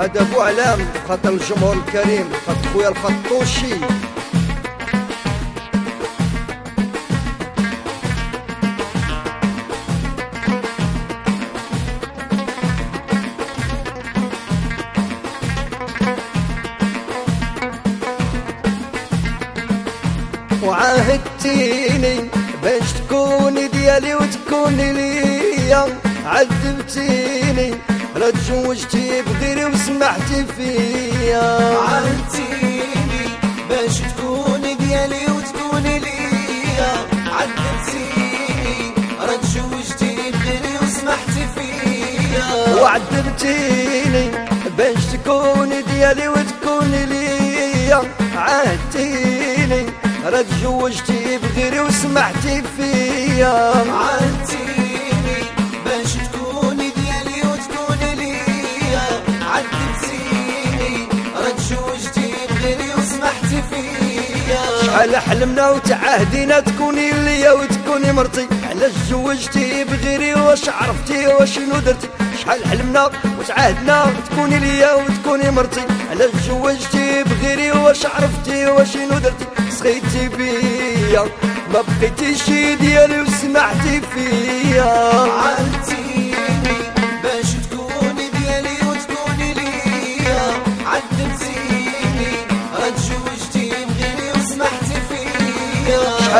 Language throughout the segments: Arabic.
هذا ابو علام خاطر الجمهور الكريم خاطر خويا الخطوشي وعاهدتيني باش تكوني ديالي وتكوني ليا عذبتيني لا تزوجتي بغيري وسمحتي فيا. عاهدتيني باش تكوني ديالي وتكوني ليا. عذبتيني راه تزوجتي بغيري وسمحتي فيا. وعذبتيني باش تكوني ديالي وتكوني ليا. عاهدتيني راه تزوجتي بغيري وسمحتي فيا. عاهدتيني شحال حلمنا وتعاهدينا تكوني ليا وتكوني مرتي. علاش زوجتي بغيري واش عرفتي واشنو درتي؟ شحال حلمنا وتعاهدنا تكوني ليا وتكوني مرتي. علاش زوجتي بغيري واش عرفتي واشنو درتي؟ سخيتي بيا ما بقيتيش ديالي وسمعتي فيا.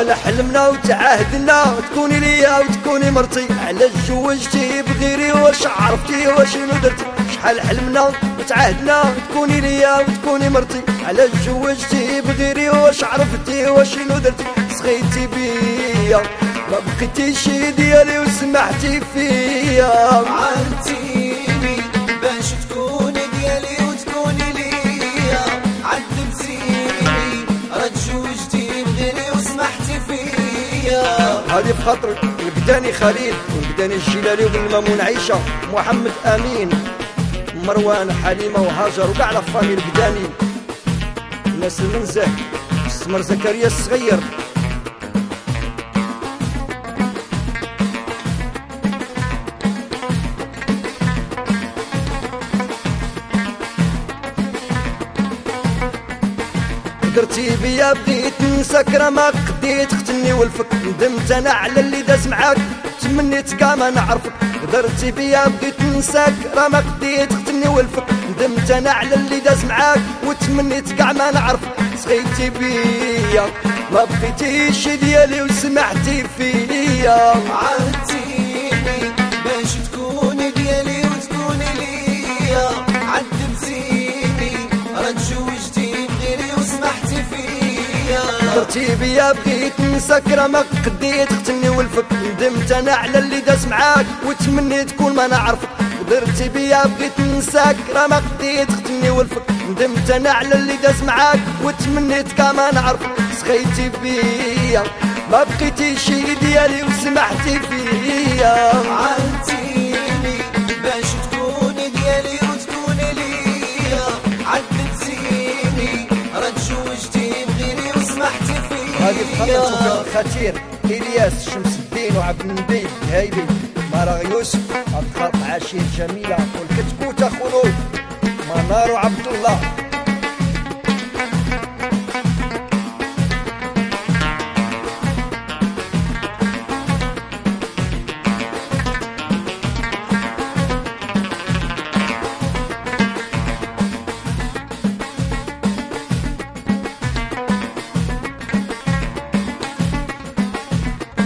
شحال حلمنا وتعاهدنا تكوني ليا وتكوني مرتي. علاش زوجتي بغيري؟ واش عرفتي؟ واشنو درتي؟ شحال حلمنا وتعاهدنا تكوني ليا وتكوني مرتي. علاش زوجتي بغيري؟ واش عرفتي؟ واشنو درتي؟ سخيتي بيا. ما بقيتيش ديالي وسمحتي فيا. باش هذه بخاطر القداني خليل والقداني الجلالي وبالمامون عيشة محمد أمين مروان حليمة وهاجر وكاع لا فامي القداني الناس المنزه استمر زكريا الصغير. درتي بيا بديت ننساك. راه ما قديت. ختني والفك. ندمت أنا على اللي داز معاك. تمنيت كاع ما نعرفك. درتي بيا بديت ننساك. راه ما قديت. ختني والفك. ندمت أنا على اللي داز معاك. وتمنيت كاع ما نعرفك. سخيتي بيا. ما بقيتيش ديالي وسمعتي فيا. درتي بيا بغيت ننساك راه ما قديت. ختني والفك ندمت أنا على اللي داز معاك. وتمنيت كون ما نعرفك. درتي بيا بغيت ننساك ما قديت. ختني والفك ندمت أنا على اللي داز معاك. وتمنيت كما نعرفك. سخيتي بيا ما بقيتيش ديالي وسمحتي فيا. الخطر خطير. إلياس شمس الدين وعبد النبي هايبي مرا يوسف عبد الخالق عشير جميلة والكتكوت اخو منار وعبد الله.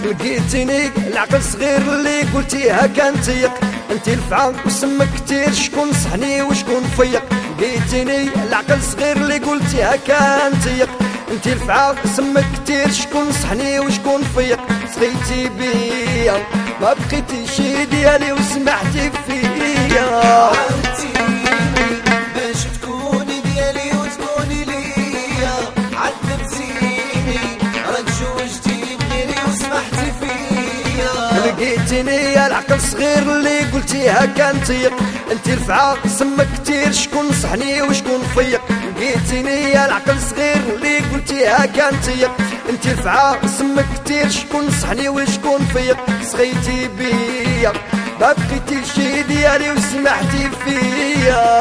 لقيتيني العقل صغير اللي قلتيها كان تيق. انت الفعال وسمك كتير شكون صحني وشكون فيق. لقيتيني العقل صغير اللي قلتيها كان تيق. انت الفعال وسمك كتير شكون صحني وشكون فيق. سخيتي بيا ما بقيتيش ديالي وسمعتي فيا. فهمتيني يا العقل صغير اللي قلتيها كان تيق انت رفعة سمك كتير شكون صحني وشكون فيق؟ لقيتيني يا العقل صغير اللي قلتيها كان تيق انت رفعة سمك كتير شكون صحني وشكون فيق؟ صغيتي بيا ما بقيتي شي ديالي وسمحتي فيا.